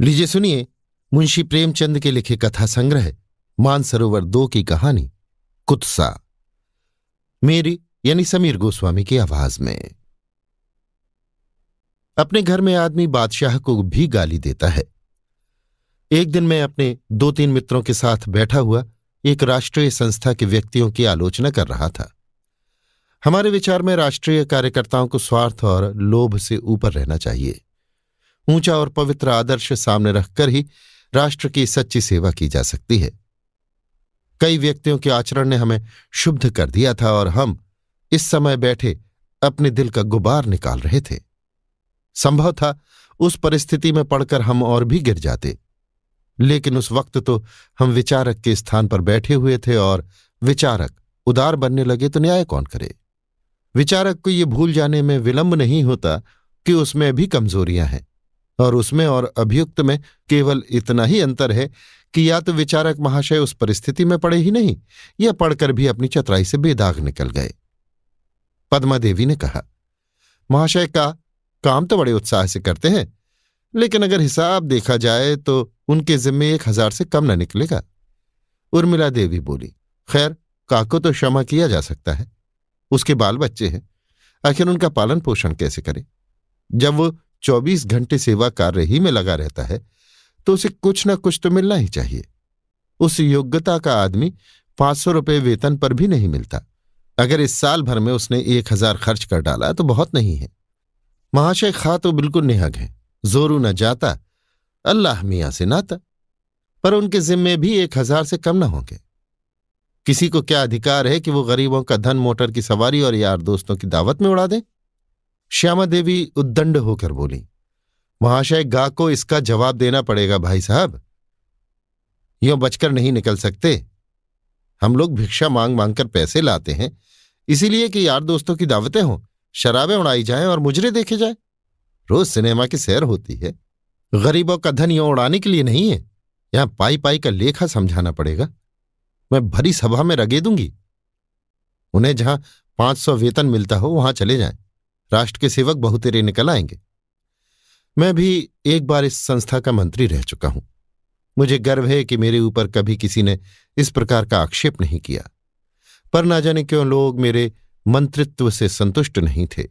लीजिए सुनिए, मुंशी प्रेमचंद के लिखे कथा संग्रह, मानसरोवर दो की कहानी, कुत्सा। मेरी, यानी समीर गोस्वामी की आवाज़ में। अपने घर में आदमी बादशाह को भी गाली देता है। एक दिन मैं अपने दो तीन मित्रों के साथ बैठा हुआ एक राष्ट्रीय संस्था के व्यक्तियों की आलोचना कर रहा था। हमारे विचार में राष्ट्रीय कार्यकर्ताओं को स्वार्थ और लोभ से ऊपर रहना चाहिए। ऊँचा और पवित्र आदर्श सामने रखकर ही राष्ट्र की सच्ची सेवा की जा सकती है। कई व्यक्तियों के आचरण ने हमें शुद्ध कर दिया था और हम इस समय बैठे अपने दिल का गुबार निकाल रहे थे। संभव था उस परिस्थिति में पड़कर हम और भी गिर जाते। लेकिन उस वक्त तो हम विचारक के स्थान पर बैठे हुए थे और विचारक उदार बनने लगे तो न्याय कौन करे? विचारक को ये भूल जाने में विलंब नहीं होता कि उसमें भी कमजोरियाँ हैं। और उसमें और अभियुक्त में केवल इतना ही अंतर है कि या तो विचारक महाशय उस परिस्थिति में पड़े ही नहीं, या पढ़कर भी अपनी चतुराई से बेदाग निकल गए। पद्मा देवी ने कहा, महाशय का काम तो बड़े उत्साह से करते हैं, लेकिन अगर हिसाब देखा जाए तो उनके जिम्मे एक हज़ार से कम न निकलेगा। उर्मिला देवी बोली, खैर, काको तो क्षमा किया जा सकता है, उसके बाल बच्चे हैं, आखिर उनका पालन पोषण कैसे करे? जब वो चौबीस घंटे सेवा कार्य ही में लगा रहता है तो उसे कुछ ना कुछ तो मिलना ही चाहिए। उस योग्यता का आदमी पाँच सौ रुपये वेतन पर भी नहीं मिलता। अगर इस साल भर में उसने एक हज़ार खर्च कर डाला तो बहुत नहीं है। महाशय खा तो बिल्कुल निहग है, जोरू न जाता, अल्लाह मियाँ से नाता, पर उनके जिम्मे भी एक हज़ार से कम ना होंगे। किसी को क्या अधिकार है कि वो गरीबों का धन मोटर की सवारी और यार दोस्तों की दावत में उड़ा दें? श्यामा देवी उद्दंड होकर बोली, महाशय गा को इसका जवाब देना पड़ेगा भाई साहब। यो बचकर नहीं निकल सकते। हम लोग भिक्षा मांग मांग कर पैसे लाते हैं, इसीलिए कि यार दोस्तों की दावतें हों, शराबें उड़ाई जाएँ और मुजरे देखे जाए। रोज सिनेमा की सैर होती है। गरीबों का धन यो उड़ाने के लिए नहीं है। यहाँ पाई पाई का लेखा समझाना पड़ेगा। मैं भरी सभा में रगे दूँगी। उन्हें जहाँ पाँच सौ वेतन मिलता हो, वहाँ चले जाएँ। राष्ट्र के सेवक बहुतेरे निकल आएँगे। मैं भी एक बार इस संस्था का मंत्री रह चुका हूँ। मुझे गर्व है कि मेरे ऊपर कभी किसी ने इस प्रकार का आक्षेप नहीं किया। पर ना जाने क्यों लोग मेरे मंत्रित्व से संतुष्ट नहीं थे।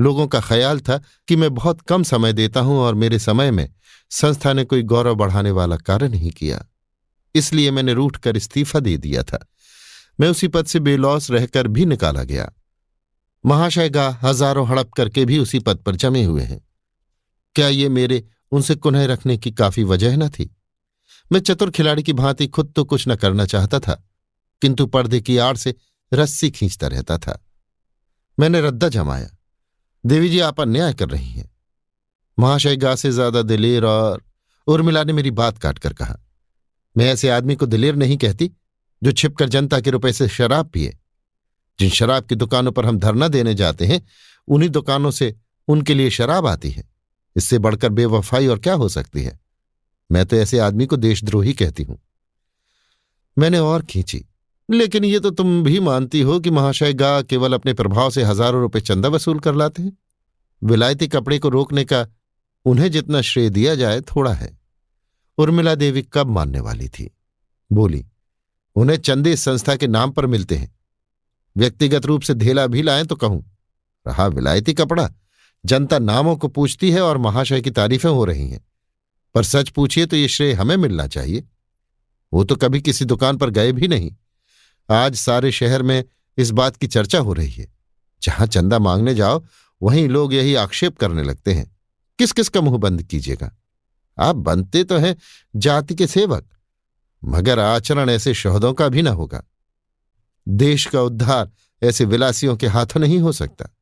लोगों का ख्याल था कि मैं बहुत कम समय देता हूँ और मेरे समय में संस्था ने कोई गौरव बढ़ाने वाला कार्य नहीं किया। इसलिए मैंने रूठ कर इस्तीफा दे दिया था। मैं उसी पद से बेलौस रहकर भी निकाला गया। महाशय गा हज़ारों हड़प करके भी उसी पद पर जमे हुए हैं। क्या ये मेरे उनसे कुन्ह रखने की काफ़ी वजह न थी? मैं चतुर खिलाड़ी की भांति खुद तो कुछ न करना चाहता था, किंतु पर्दे की आड़ से रस्सी खींचता रहता था। मैंने रद्दा जमाया। देवी जी, आप अन्याय कर रही हैं। महाशय गा से ज़्यादा दिलेर और उर्मिला ने मेरी बात काटकर कहा, मैं ऐसे आदमी को दिलेर नहीं कहती जो छिपकर जनता के रुपए से शराब पिए। जिन शराब की दुकानों पर हम धरना देने जाते हैं, उन्हीं दुकानों से उनके लिए शराब आती है। इससे बढ़कर बेवफाई और क्या हो सकती है? मैं तो ऐसे आदमी को देशद्रोही कहती हूँ। मैंने और खींची। लेकिन ये तो तुम भी मानती हो कि महाशय गा केवल अपने प्रभाव से हज़ारों रुपए चंदा वसूल कर लाते हैं। विलायती कपड़े को रोकने का उन्हें जितना श्रेय दिया जाए थोड़ा है। उर्मिला देवी कब मानने वाली थी? बोली, उन्हें चंदे इस संस्था के नाम पर मिलते हैं। व्यक्तिगत रूप से धेला भी लाएँ तो कहूँ, रहा विलायती कपड़ा, जनता नामों को पूछती है और महाशय की तारीफें हो रही हैं। पर सच पूछिए तो ये श्रेय हमें मिलना चाहिए। वो तो कभी किसी दुकान पर गए भी नहीं। आज सारे शहर में इस बात की चर्चा हो रही है। जहाँ चंदा मांगने जाओ, वहीं लोग यही आक्षेप करने लगते हैं। किस किस का मुँह बंद कीजिएगा? आप बनते तो हैं जाति के सेवक, मगर आचरण ऐसे शहदों का भी ना होगा। देश का उद्धार ऐसे विलासियों के हाथों नहीं हो सकता।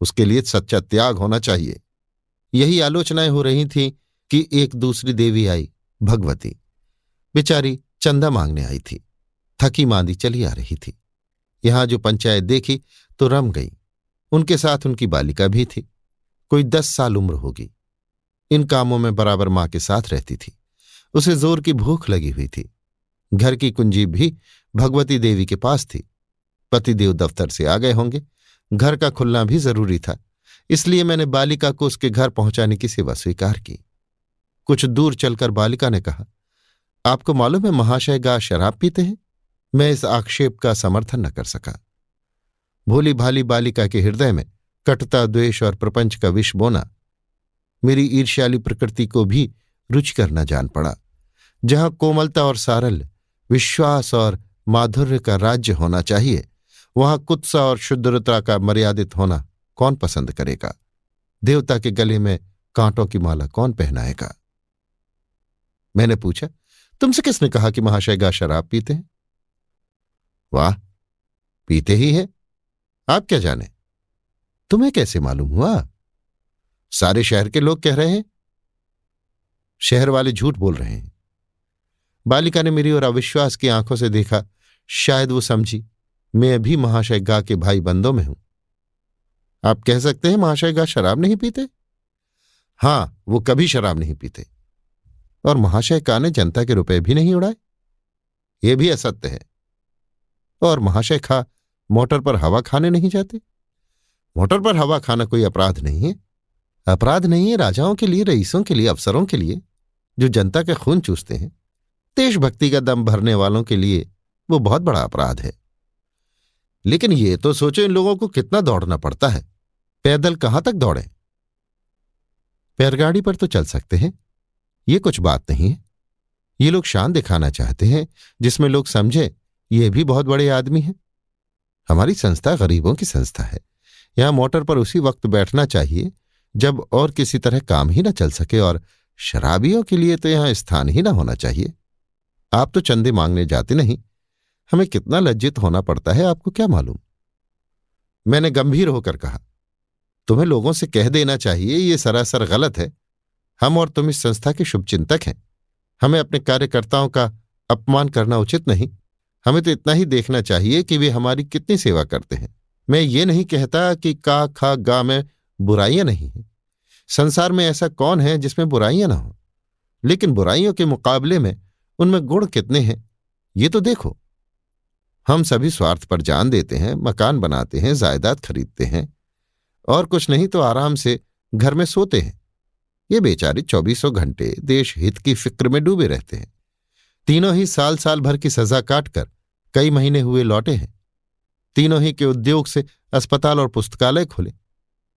उसके लिए सच्चा त्याग होना चाहिए। यही आलोचनाएँ हो रही थीं कि एक दूसरी देवी आई, भगवती। बेचारी चंदा मांगने आई थी। थकी मांदी चली आ रही थी। यहाँ जो पंचायत देखी तो रम गई। उनके साथ उनकी बालिका भी थी। कोई दस साल उम्र होगी। इन कामों में बराबर माँ के साथ रहती थी। उसे ज़ोर की भूख लगी हुई थी। घर की कुंजी भी भगवती देवी के पास थी। पतिदेव दफ्तर से आ गए होंगे। घर का खुलना भी ज़रूरी था, इसलिए मैंने बालिका को उसके घर पहुँचाने की सेवा स्वीकार की। कुछ दूर चलकर बालिका ने कहा, आपको मालूम है महाशय गा शराब पीते हैं? मैं इस आक्षेप का समर्थन न कर सका। भोली भाली बालिका के हृदय में कटता, द्वेष और प्रपंच का विष बोना, मेरी ईर्ष्याली प्रकृति को भी रुचि न जान पड़ा, जहाँ कोमलता और सारल्य विश्वास और माधुर्य का राज्य होना चाहिए। वहाँ कुत्सा और शुद्धता का मर्यादित होना कौन पसंद करेगा? देवता के गले में कांटों की माला कौन पहनाएगा? मैंने पूछा, तुमसे किसने कहा कि महाशय गा शराब पीते हैं? वाह, पीते ही है। आप क्या जाने? तुम्हें कैसे मालूम हुआ? सारे शहर के लोग कह रहे हैं। शहर वाले झूठ बोल रहे हैं। बालिका ने मेरी ओर अविश्वास की आँखों से देखा। शायद वो समझी, मैं भी महाशय गा के भाई बंदों में हूँ। आप कह सकते हैं महाशय गा शराब नहीं पीते? हाँ, वो कभी शराब नहीं पीते। और महाशय का ने जनता के रुपए भी नहीं उड़ाए? ये भी असत्य है। और महाशय खा, मोटर पर हवा खाने नहीं जाते? मोटर पर हवा खाना कोई अपराध नहीं है। अपराध नहीं है राजाओं के लिए, रईसों के लिए, अफसरों के लिए, जो जनता के खून चूसते हैं। देशभक्ति का दम भरने वालों के लिए वो बहुत बड़ा अपराध है। लेकिन ये तो सोचो इन लोगों को कितना दौड़ना पड़ता है। पैदल कहाँ तक दौड़े? पैरगाड़ी पर तो चल सकते हैं। ये कुछ बात नहीं है। ये लोग शान दिखाना चाहते हैं, जिसमें लोग समझे, ये भी बहुत बड़े आदमी हैं। हमारी संस्था गरीबों की संस्था है। यहाँ मोटर पर उसी वक्त बैठना चाहिए, जब और किसी तरह काम ही ना चल सके और शराबियों के लिए तो यहाँ स्थान ही ना होना चाहिए। आप तो चंदे मांगने जाते नहीं। हमें कितना लज्जित होना पड़ता है आपको क्या मालूम? मैंने गंभीर होकर कहा, तुम्हें लोगों से कह देना चाहिए, ये सरासर गलत है। हम और तुम इस संस्था के शुभचिंतक हैं। हमें अपने कार्यकर्ताओं का अपमान करना उचित नहीं। हमें तो इतना ही देखना चाहिए कि वे हमारी कितनी सेवा करते हैं। मैं ये नहीं कहता कि का, खा, गा में बुराइयाँ नहीं हैं। संसार में ऐसा कौन है जिसमें बुराइयाँ ना हो? लेकिन बुराइयों के मुकाबले में उनमें गुण कितने हैं? ये तो देखो। हम सभी स्वार्थ पर जान देते हैं, मकान बनाते हैं, जायदाद खरीदते हैं, और कुछ नहीं तो आराम से घर में सोते हैं। ये बेचारे चौबीसों घंटे देश हित की फ़िक्र में डूबे रहते हैं। तीनों ही साल साल भर की सजा काटकर कई महीने हुए लौटे हैं। तीनों ही के उद्योग से अस्पताल और पुस्तकालय खोले।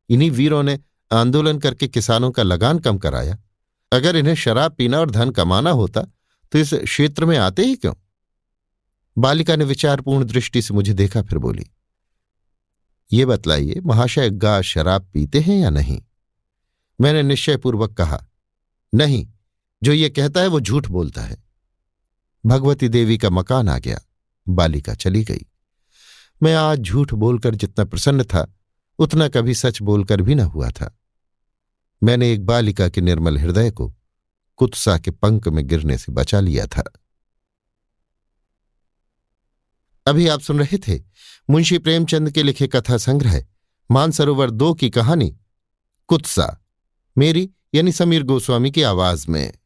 इन्हीं वीरों ने आंदोलन करके किसानों का लगान कम कराया। अगर इन्हें शराब पीना और धन कमाना होता तो इस क्षेत्र में आते ही क्यों? बालिका ने विचारपूर्ण दृष्टि से मुझे देखा, फिर बोली, ये बतलाइए, महाशय गा शराब पीते हैं या नहीं? मैंने निश्चयपूर्वक कहा, नहीं, जो ये कहता है वो झूठ बोलता है। भगवती देवी का मकान आ गया, बालिका चली गई। मैं आज झूठ बोलकर जितना प्रसन्न था, उतना कभी सच बोलकर भी न हुआ था। मैंने एक बालिका के निर्मल हृदय को कुत्सा के पंख में गिरने से बचा लिया था। अभी आप सुन रहे थे मुंशी प्रेमचंद के लिखे कथा संग्रह, मानसरोवर दो की कहानी, कुत्सा, मेरी यानी समीर गोस्वामी की आवाज़ में।